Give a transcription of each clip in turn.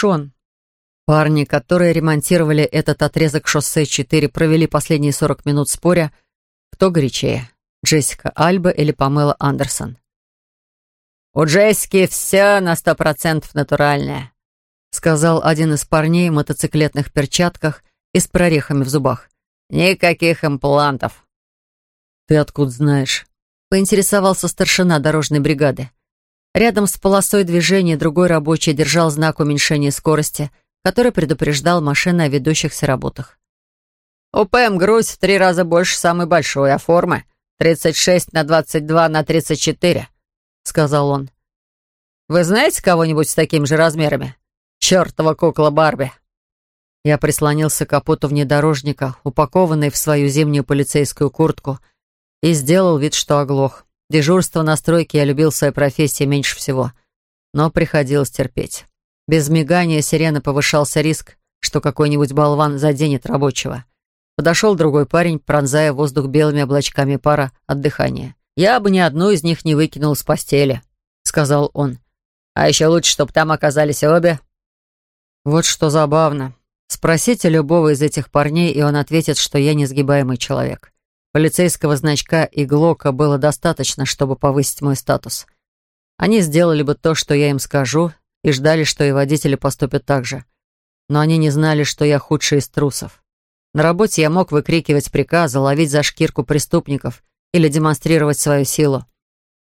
Шон. Парни, которые ремонтировали этот отрезок шоссе 4, провели последние 40 минут споря, кто горячее, Джессика Альба или Памела Андерсон. «У Джессики все на сто процентов натуральное», сказал один из парней в мотоциклетных перчатках и с прорехами в зубах. «Никаких имплантов». «Ты откуда знаешь?» поинтересовался старшина дорожной бригады. Рядом с полосой движения другой рабочий держал знак уменьшения скорости, который предупреждал машины о ведущихся работах. «ОПМ груз в три раза больше самой большой, а формы 36 на 22 на 34», — сказал он. «Вы знаете кого-нибудь с такими же размерами? Чёртова кукла Барби!» Я прислонился к капоту внедорожника, упакованный в свою зимнюю полицейскую куртку, и сделал вид, что оглох. Дежурство на стройке я любил в своей профессии меньше всего, но приходилось терпеть. Без мигания сирены повышался риск, что какой-нибудь болван заденет рабочего. Подошел другой парень, пронзая воздух белыми облачками пара от дыхания. «Я бы ни одну из них не выкинул с постели», — сказал он. «А еще лучше, чтобы там оказались обе». Вот что забавно. Спросите любого из этих парней, и он ответит, что я несгибаемый человек. Полицейского значка и Глока было достаточно, чтобы повысить мой статус. Они сделали бы то, что я им скажу, и ждали, что и водители поступят так же. Но они не знали, что я худший из трусов. На работе я мог выкрикивать приказы, ловить за шкирку преступников или демонстрировать свою силу.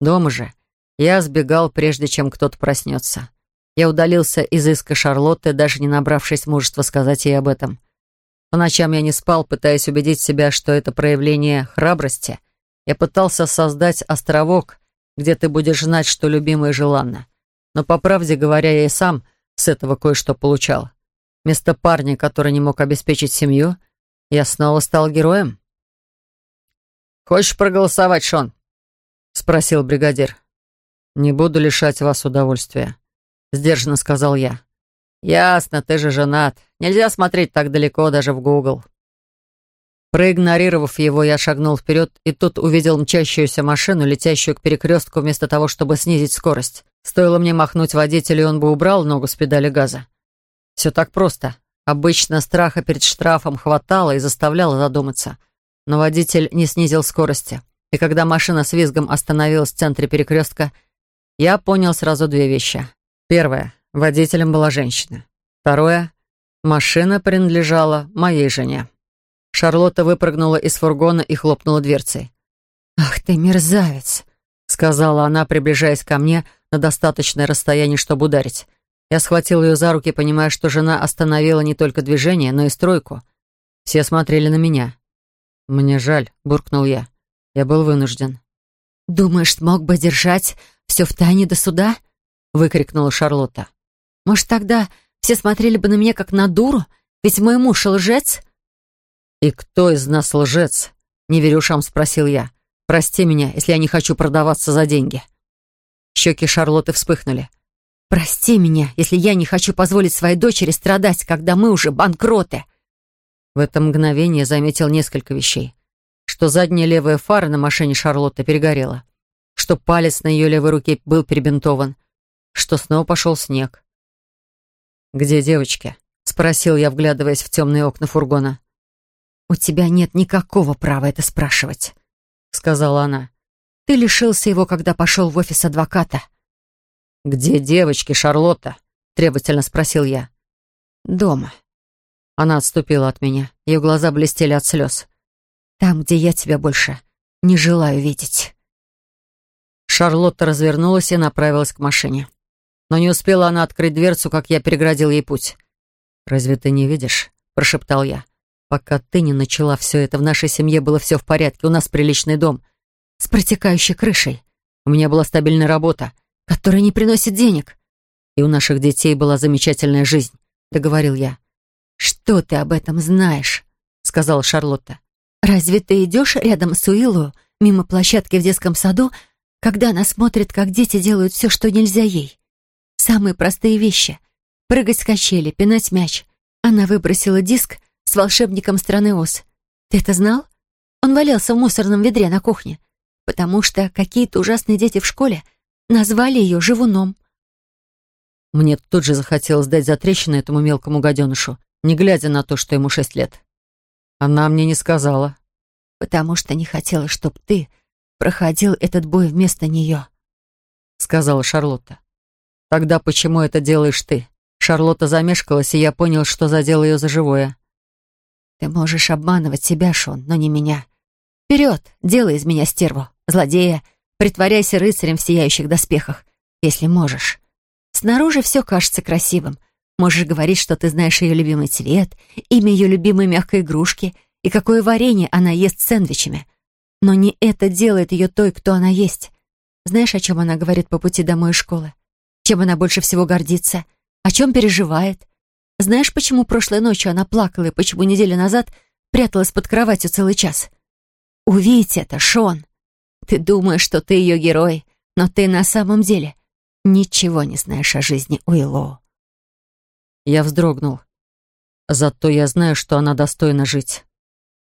Дома же я сбегал, прежде чем кто-то проснется. Я удалился из иска Шарлотты, даже не набравшись мужества сказать ей об этом. По ночам я не спал, пытаясь убедить себя, что это проявление храбрости. Я пытался создать островок, где ты будешь знать, что любимая желанна. Но, по правде говоря, я и сам с этого кое-что получал. Вместо парня, который не мог обеспечить семью, я снова стал героем. «Хочешь проголосовать, Шон?» — спросил бригадир. «Не буду лишать вас удовольствия», — сдержанно сказал я. «Ясно, ты же женат. Нельзя смотреть так далеко, даже в Гугл». Проигнорировав его, я шагнул вперед и тут увидел мчащуюся машину, летящую к перекрестку, вместо того, чтобы снизить скорость. Стоило мне махнуть водителю, он бы убрал ногу с педали газа. Все так просто. Обычно страха перед штрафом хватало и заставляло задуматься. Но водитель не снизил скорости. И когда машина с визгом остановилась в центре перекрестка, я понял сразу две вещи. Первое. Водителем была женщина. Второе. Машина принадлежала моей жене. Шарлотта выпрыгнула из фургона и хлопнула дверцей. «Ах ты, мерзавец!» — сказала она, приближаясь ко мне на достаточное расстояние, чтобы ударить. Я схватил ее за руки, понимая, что жена остановила не только движение, но и стройку. Все смотрели на меня. «Мне жаль», — буркнул я. Я был вынужден. «Думаешь, смог бы держать все в тайне до суда?» — выкрикнула Шарлотта. Может, тогда все смотрели бы на меня как на дуру? Ведь мой муж лжец. «И кто из нас лжец?» — не верю ушам спросил я. «Прости меня, если я не хочу продаваться за деньги». Щеки Шарлотты вспыхнули. «Прости меня, если я не хочу позволить своей дочери страдать, когда мы уже банкроты!» В это мгновение заметил несколько вещей. Что задняя левая фара на машине Шарлотты перегорела, что палец на ее левой руке был перебинтован, что снова пошел снег. «Где девочки?» — спросил я, вглядываясь в темные окна фургона. «У тебя нет никакого права это спрашивать», — сказала она. «Ты лишился его, когда пошел в офис адвоката». «Где девочки, Шарлотта?» — требовательно спросил я. «Дома». Она отступила от меня. Ее глаза блестели от слез. «Там, где я тебя больше не желаю видеть». Шарлотта развернулась и направилась к машине. Но не успела она открыть дверцу, как я переградил ей путь. «Разве ты не видишь?» — прошептал я. «Пока ты не начала все это, в нашей семье было все в порядке, у нас приличный дом. С протекающей крышей. У меня была стабильная работа, которая не приносит денег. И у наших детей была замечательная жизнь», — договорил я. «Что ты об этом знаешь?» — сказала Шарлотта. «Разве ты идешь рядом с Уиллу, мимо площадки в детском саду, когда она смотрит, как дети делают все, что нельзя ей?» Самые простые вещи. Прыгать с качели, пинать мяч. Она выбросила диск с волшебником страны Оз. Ты это знал? Он валялся в мусорном ведре на кухне, потому что какие-то ужасные дети в школе назвали ее «живуном». Мне тут же захотелось дать затрещину этому мелкому гаденышу, не глядя на то, что ему шесть лет. Она мне не сказала. «Потому что не хотела, чтобы ты проходил этот бой вместо нее», — сказала Шарлотта. «Тогда почему это делаешь ты?» Шарлотта замешкалась, и я понял, что задел ее за живое. «Ты можешь обманывать себя, Шон, но не меня. Вперед! Делай из меня стерву, злодея. Притворяйся рыцарем в сияющих доспехах, если можешь. Снаружи все кажется красивым. Можешь говорить, что ты знаешь ее любимый цвет, имя ее любимой мягкой игрушки и какое варенье она ест сэндвичами. Но не это делает ее той, кто она есть. Знаешь, о чем она говорит по пути домой из школы? Чем она больше всего гордится? О чем переживает? Знаешь, почему прошлой ночью она плакала и почему неделю назад пряталась под кроватью целый час? Увидеть это, Шон. Ты думаешь, что ты ее герой, но ты на самом деле ничего не знаешь о жизни Уиллоу. Я вздрогнул. Зато я знаю, что она достойна жить.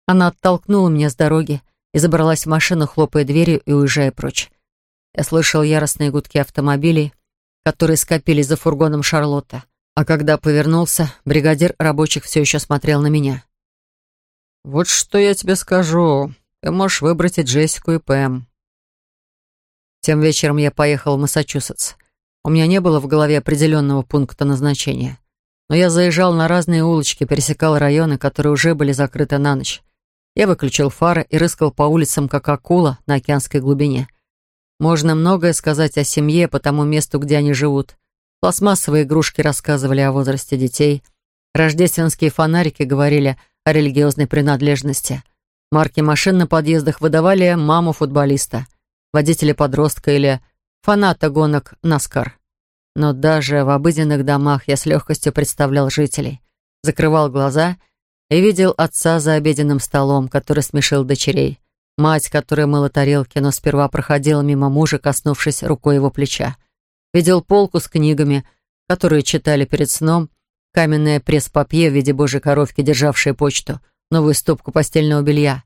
Она оттолкнула меня с дороги и забралась в машину, хлопая дверью и уезжая прочь. Я слышал яростные гудки автомобилей, которые скопились за фургоном Шарлотта. А когда повернулся, бригадир рабочих все еще смотрел на меня. «Вот что я тебе скажу. Ты можешь выбрать и Джессику, и Пэм». Тем вечером я поехал в Массачусетс. У меня не было в голове определенного пункта назначения. Но я заезжал на разные улочки, пересекал районы, которые уже были закрыты на ночь. Я выключил фары и рыскал по улицам, как акула на океанской глубине. Можно многое сказать о семье, по тому месту, где они живут. Пластмассовые игрушки рассказывали о возрасте детей. Рождественские фонарики говорили о религиозной принадлежности. Марки машин на подъездах выдавали маму футболиста, водителя подростка или фаната гонок «Наскар». Но даже в обыденных домах я с легкостью представлял жителей. Закрывал глаза и видел отца за обеденным столом, который смешил дочерей. Мать, которая мыла тарелки, но сперва проходила мимо мужа, коснувшись рукой его плеча. Видел полку с книгами, которые читали перед сном, каменное пресс-папье в виде божьей коровки, державшее почту, новую стопку постельного белья.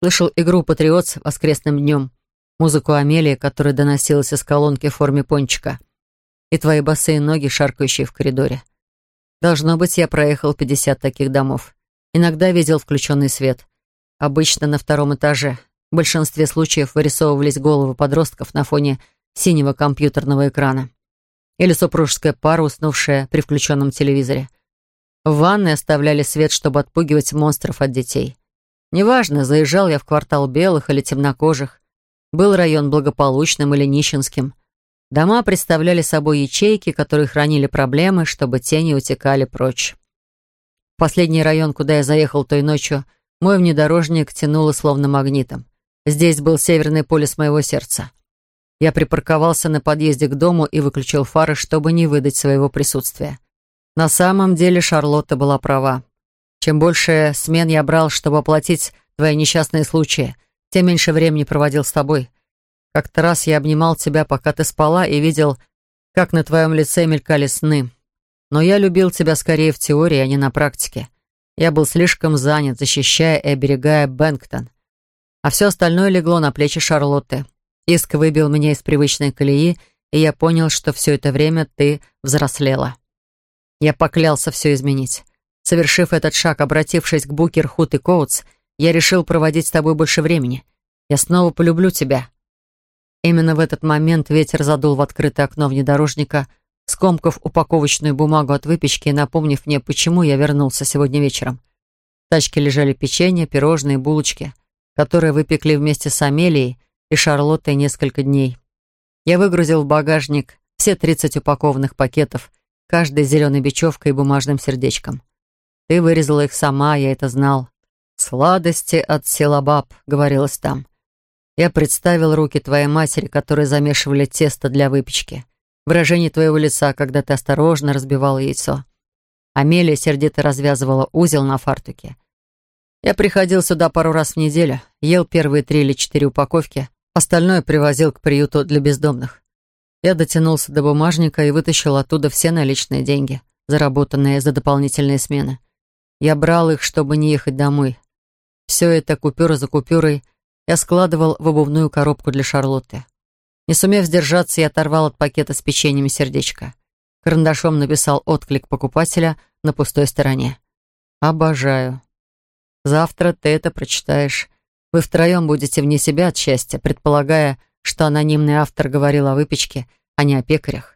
Слышал игру «Патриот» с воскресным днем, музыку Амелии, которая доносилась из колонки в форме пончика, и твои босые ноги, шаркающие в коридоре. Должно быть, я проехал 50 таких домов. Иногда видел включенный свет — Обычно на втором этаже. В большинстве случаев вырисовывались головы подростков на фоне синего компьютерного экрана. Или супружеская пара, уснувшая при включенном телевизоре. В ванной оставляли свет, чтобы отпугивать монстров от детей. Неважно, заезжал я в квартал белых или темнокожих. Был район благополучным или нищенским. Дома представляли собой ячейки, которые хранили проблемы, чтобы тени утекали прочь. Последний район, куда я заехал той ночью, мой внедорожник тянуло словно магнитом. Здесь был северный полюс моего сердца. Я припарковался на подъезде к дому и выключил фары, чтобы не выдать своего присутствия. На самом деле Шарлотта была права. Чем больше смен я брал, чтобы оплатить твои несчастные случаи, тем меньше времени проводил с тобой. Как-то раз я обнимал тебя, пока ты спала, и видел, как на твоем лице мелькали сны. Но я любил тебя скорее в теории, а не на практике. Я был слишком занят, защищая и оберегая Бэнктон. А все остальное легло на плечи Шарлотты. Иск выбил меня из привычной колеи, и я понял, что все это время ты взрослела. Я поклялся все изменить. Совершив этот шаг, обратившись к Букер, Хут и Коутс, я решил проводить с тобой больше времени. Я снова полюблю тебя. Именно в этот момент ветер задул в открытое окно внедорожника, скомкав упаковочную бумагу от выпечки и напомнив мне, почему я вернулся сегодня вечером. В тачке лежали печенье, пирожные, булочки, которые выпекли вместе с Амелией и Шарлоттой несколько дней. Я выгрузил в багажник все 30 упакованных пакетов, каждой зеленой бечевкой и бумажным сердечком. Ты вырезала их сама, я это знал. «Сладости от силабаб», — говорилось там. Я представил руки твоей матери, которые замешивали тесто для выпечки выражение твоего лица, когда ты осторожно разбивал яйцо. Амелия сердито развязывала узел на фартуке. Я приходил сюда пару раз в неделю, ел первые три или четыре упаковки, остальное привозил к приюту для бездомных. Я дотянулся до бумажника и вытащил оттуда все наличные деньги, заработанные за дополнительные смены. Я брал их, чтобы не ехать домой. Все это купюра за купюрой я складывал в обувную коробку для Шарлотты. Не сумев сдержаться, я оторвал от пакета с печеньями сердечко. Карандашом написал отклик покупателя на пустой стороне. «Обожаю. Завтра ты это прочитаешь. Вы втроем будете вне себя от счастья, предполагая, что анонимный автор говорил о выпечке, а не о пекарях.